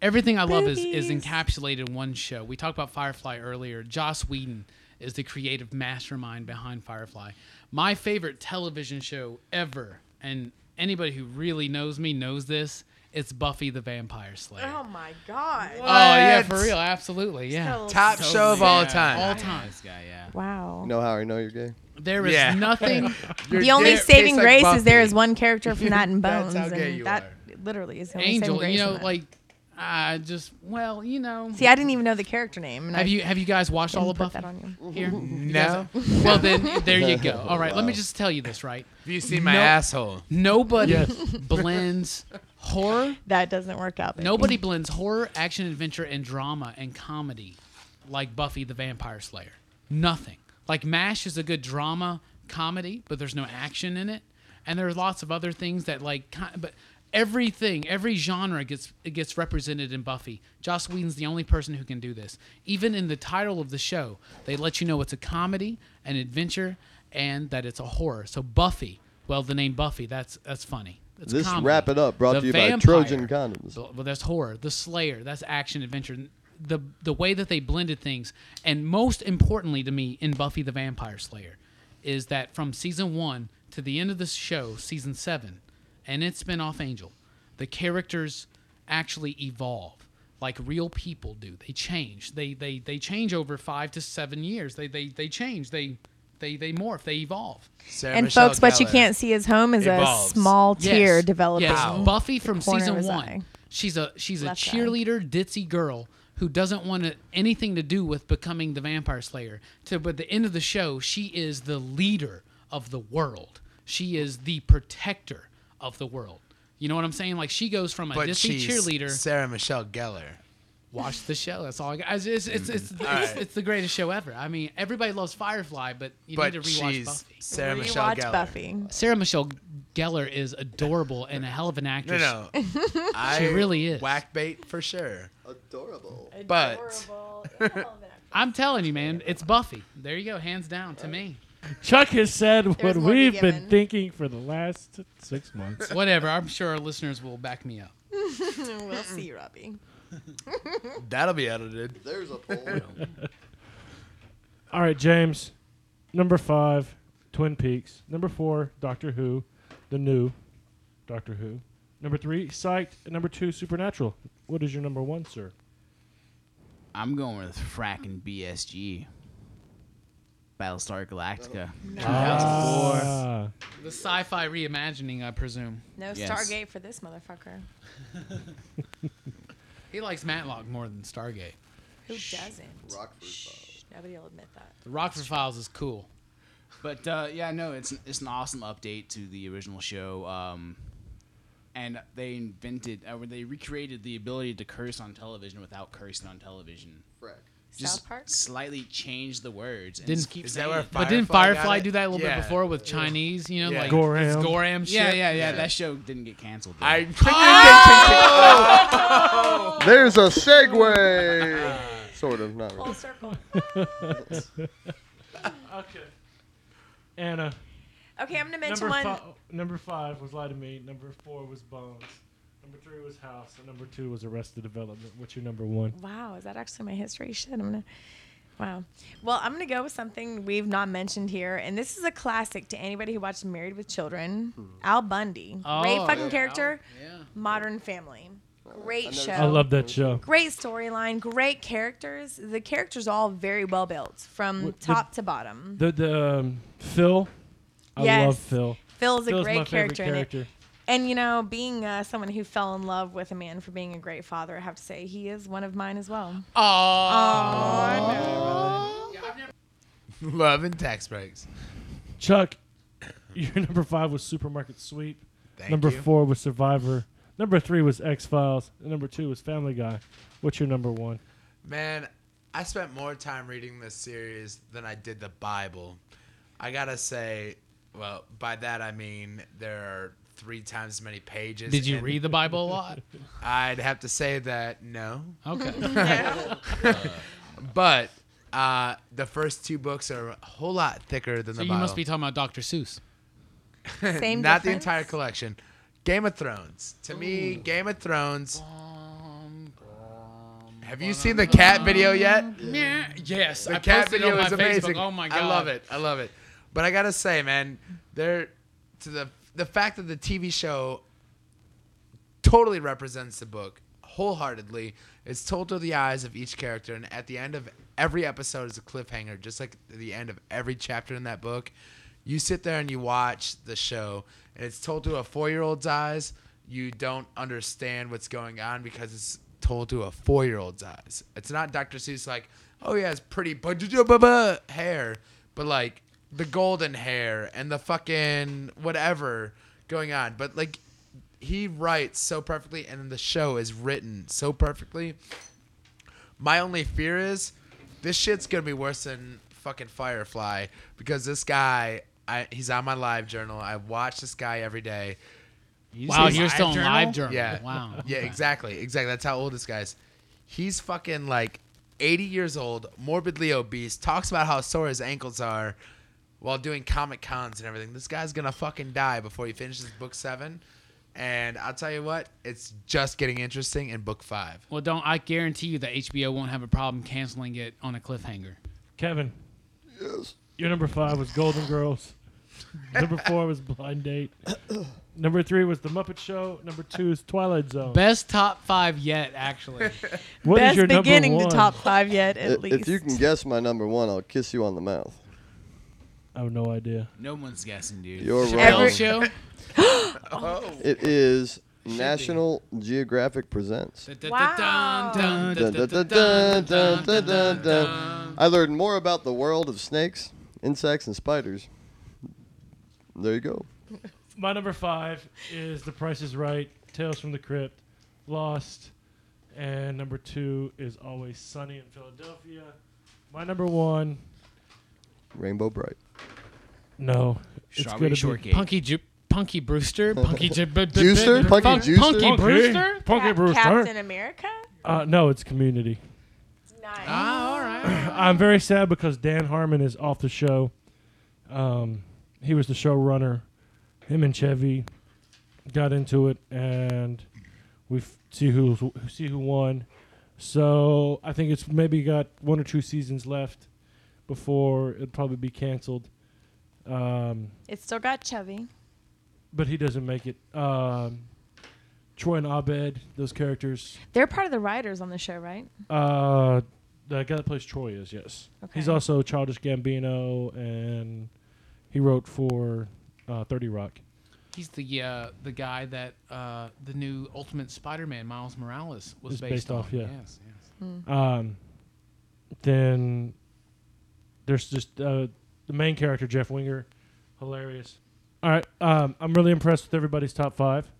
Everything I love is, is encapsulated in one show. We talked about Firefly earlier. Joss Whedon is the creative mastermind behind Firefly. My favorite television show ever, and anybody who really knows me knows this. It's Buffy the Vampire Slayer. Oh my god! Oh yeah, for real, absolutely, yeah, So Top sick. show of all Yeah. time. all time. This guy, yeah. Wow. You know how I know you're gay? There is Yeah. nothing. The only dick saving tastes like grace is there Buffy. is one character from that in That's Bones, how gay and you that are. literally is the only Angel, saving grace you in know, like I just well, you know. See, I didn't even know the character name. And Have I you have you guys watched didn't all of put Buffy that on you. here? No. Well then, there you go. All right, let me just tell you this, right? Have you seen my No. asshole? Nobody Yes. blends horror. That doesn't work out. baby. Nobody blends horror, action, adventure, and drama and comedy like Buffy the Vampire Slayer. Nothing. Like MASH is a good drama comedy, but there's no action in it, and there's lots of other things that like, ki- but everything, every genre gets it gets represented in Buffy. Joss Whedon's the only person who can do this. Even in the title of the show, they let you know it's a comedy, an adventure, and that it's a horror. So Buffy, well, the name Buffy, that's that's funny. It's This comedy. wrap it up brought The to you by Trojan condoms. Well, that's horror. The Slayer, that's action adventure. The the way that they blended things, and most importantly to me in Buffy the Vampire Slayer, is that from season one to the end of the show, season seven, and its spin-off Angel, the characters actually evolve like real people do. They change. They they they change over five to seven years. They they they change. They they they morph. They evolve. Sarah And Michelle folks, what you can't see is home is Evolves. a small tear Yes. developing. Yes, Buffy from season one. eye. She's a she's a Left eye. cheerleader, ditzy girl who doesn't want to, anything to do with becoming the vampire slayer. To but the end of the show, she is the leader of the world. She is the protector of the world. You know what I'm saying? Like she goes from a But ditzy she's cheerleader. Sarah Michelle Gellar. Watch the show. That's all I got. It's it's it's, it's, it's, right. it's the greatest show ever. I mean, everybody loves Firefly, but you But need to rewatch she's Buffy. Sarah Michelle Rewatch Gellar. Buffy. Sarah Michelle Gellar is adorable and a hell of an No, actress. no. I really is. Whack bait for sure. Adorable. But I'm telling you, man, it's Buffy. There you go, hands down to me. Chuck has said what There's more be we've been thinking for the last six months. Whatever. I'm sure our listeners will back me up. we'll see, Robbie. that'll be edited. There's a poll. All right, James. Number five, Twin Peaks. Number four, Doctor Who, the new Doctor Who. Number three, Psyched. And number two, Supernatural. What is your number one, sir? I'm going with frakking BSG. Battlestar Galactica. Ah. The sci-fi reimagining, I presume. No Yes. Stargate for this motherfucker. He likes Matlock more than Stargate. Who doesn't? Rockford Shh, Nobody will admit that. The Rockford Files is cool. But uh, yeah, no, it's it's an awesome update to the original show. Um, and they invented, or they recreated the ability to curse on television without cursing on television. Frak. Just South Park? slightly change the words and Didn't- just keep Is that saying where it. But didn't Firefly got it? do that a little Yeah. bit before with Chinese? You know, Yeah. like Gorram. this Gorram shit. Yeah, yeah, yeah, Yeah. That show didn't get canceled. though. I. There's a segue. sort of, not Full really. circle. Okay. Anna. Okay, I'm gonna mention Number, one. fi- number five was Lie to Me. Number four was Bones. Number three was House. And number two was Arrested Development. What's your number one? Wow, is that actually my history? Shit, I'm gonna. Wow. Well, I'm gonna go with something we've not mentioned here, and this is a classic to anybody who watched Married with Children. Al Bundy, great Oh, fucking yeah. character. Yeah. Modern Family, great never show. I love that show. Great storyline, great characters. The characters are all very well built from What- the- top to bottom. The the um, Phil. I Yes. love Phil. Phil's a great my favorite character, in it. Character. And you know, being uh, someone who fell in love with a man for being a great father, I have to say he is one of mine as well. Love and tax breaks. Chuck, your number five was Supermarket Sweep. Thank number you. four was Survivor. Number three was X Files. Number two was Family Guy. What's your number one? Man, I spent more time reading this series than I did the Bible. I gotta say, well, by that I mean there are three times as many pages. Did you and read the Bible a lot? I'd have to say that no, Okay. but uh, the first two books are a whole lot thicker than so the you Bible. You must be talking about Dr. Seuss. Same Not the entire collection. Game of Thrones. To me, Game of Thrones. Have you seen the cat video yet? Yeah. Yes. The I cat posted it video on is my amazing. Facebook. Oh my god. I love it. I love it. But I gotta say, man, there to the the fact that the TV show totally represents the book wholeheartedly. It's told through the eyes of each character, and at the end of every episode is a cliffhanger, just like the end of every chapter in that book. You sit there and you watch the show, and it's told through a four-year-old's eyes. You don't understand what's going on because it's told through a four-year-old's eyes. It's not Dr. Seuss like, oh yeah, it's pretty hair, but like the golden hair and the fucking whatever going on. But like he writes so perfectly, and the show is written so perfectly. My only fear is this shit's gonna be worse than fucking Firefly because this guy, I he's on my live journal. I watch this guy every day. You Wow, you're still journal? live journal. Yeah. Wow. Yeah, exactly, exactly. That's how old this guy is. He's fucking like 80 years old, morbidly obese. Talks about how sore his ankles are while doing comic cons and everything. This guy's gonna fucking die before he finishes book seven. And I'll tell you what, it's just getting interesting in book five. Well, don't I guarantee you that HBO won't have a problem canceling it on a cliffhanger. Kevin, Yes. your number five was Golden Girls. number four was Blind Date. number three was The Muppet Show. Number two is Twilight Zone. Best top five yet, actually. What is Best your number beginning one? to top five yet, at I- least. If you can guess my number one, I'll kiss you on the mouth. I have no idea. No one's guessing, dude. You're Chappelle wrong. show. It is National Geographic Presents. Wow. Dun, dun, dun, dun, dun, dun, dun, dun. I learned more about the world of snakes, insects, and spiders. There you go. My number five is The Price is Right, Tales from the Crypt, Lost, and number two is Always Sunny in Philadelphia. My number one, Rainbow Brite. No, it's Strawberry gonna be shortcake. Punky Ju- Punky Brewster. Punky Ju- b- b- Juicer? b- Punky Punk- Juicer? Punky Punky. Brewster. Punky Cap- Brewster. Captain America? Uh, no, it's Community. Nice. Ah, all right. I'm very sad because Dan Harmon is off the show. Um, he was the showrunner. Him and Chevy got into it, and we f- see who see who won. So I think it's maybe got one or two seasons left before it'd probably be canceled. Um, It's still got Chevy. but he doesn't make it. Um, Troy and Abed, those characters. They're part of the writers on the show, right? Uh, the guy that plays Troy is yes. Okay. He's Okay. also Childish Gambino, and he wrote for uh, Thirty Rock. He's the uh, the guy that uh, the new Ultimate Spider-Man Miles Morales was based, based off, on. yeah. Yes, yes. Um, then there's just uh, the main character Jeff Winger, hilarious. All right, um, I'm really impressed with everybody's top five.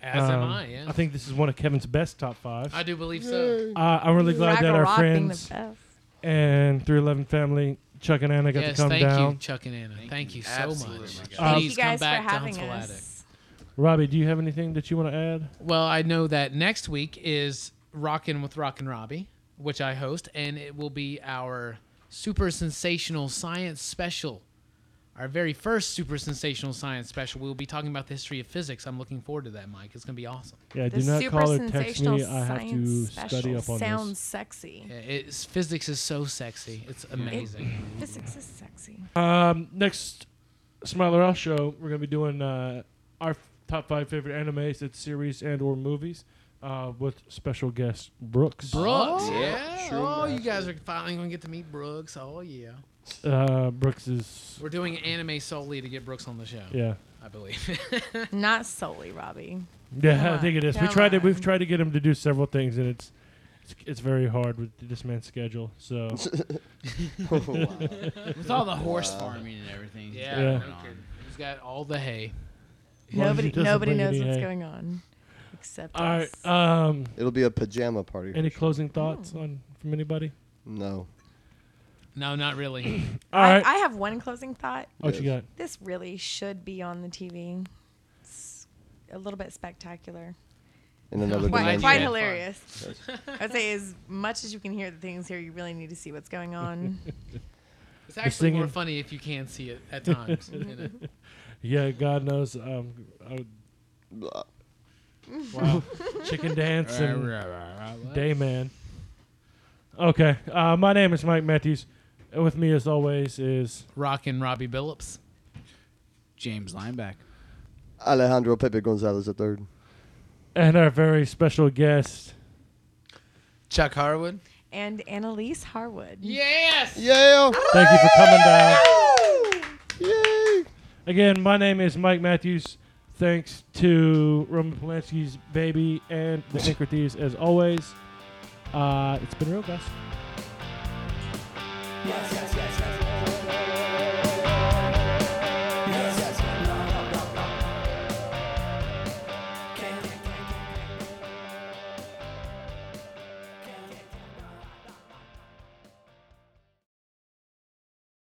As am Um, I. Yeah. I think this is one of Kevin's best top five. I do believe so. Uh, I'm really glad that our Ragnarok being the friends and 311 family, Chuck and Anna, got Yes, to come thank down. you, Chuck and Anna. Thank, you so Absolutely, much. my Thank Please you guys come back for to having Huntsville Attic. us. Robbie, do you have anything that you want to add? Well, I know that next week is Rockin' with Rockin' Robbie, which I host, and it will be our super sensational science special. Our very first super sensational science special. We'll be talking about the history of physics. I'm looking forward to that, Mike. It's going to be awesome. Yeah, The do not super call or text sensational me. I have to science study special up on sounds this. sexy. Yeah, It's, physics is so sexy. It's amazing. Physics is sexy. Um, next Smiler Out show, we're gonna be doing uh, our top five favorite animes, it's series and or movies, uh, with special guest Brooks. Brooks, Oh, yeah. true Oh, you guys are finally going to get to meet Brooks. Oh, yeah. Uh, Brooks is We're doing anime solely to get Brooks on the show. yeah, I believe. Not solely, Robbie. yeah. Come I think it is. We on, tried to we've on. tried to get him to do several things, and it's it's, it's very hard with this man's schedule. So With all the horse farming and everything. he's yeah. got Yeah. going on. He's got all the hay. As long as he Nobody, doesn't nobody bring knows any what's hay. going on except all right. us. Um, It'll be a pajama party. any for sure. closing thoughts on from anybody? No. No, not really. All I, right. I have one closing thought. what you got? This really should be on the TV. It's a little bit spectacular. In another Quite, dimension. quite hilarious. I'd say as much as you can hear the things here, you really need to see what's going on. It's actually more singing. funny if you can see it at times. you know. Yeah, God knows. Um, I would, Blah. Wow, chicken dance and What? Dayman. Okay, uh, my name is Mike Matthews. And with me, as always, is Rockin' Robbie Billups. James Lineback. Alejandro Pepe Gonzalez III. and our very special guest. Chuck Harwood. and Annalise Harwood. Yes. Yeah. Thank you for coming down. Yay. Again, my name is Mike Matthews. Thanks to Roman Polanski's baby and the Anchor Thieves as always. Uh, it's been real, guys. Yes, yes, yes, yes.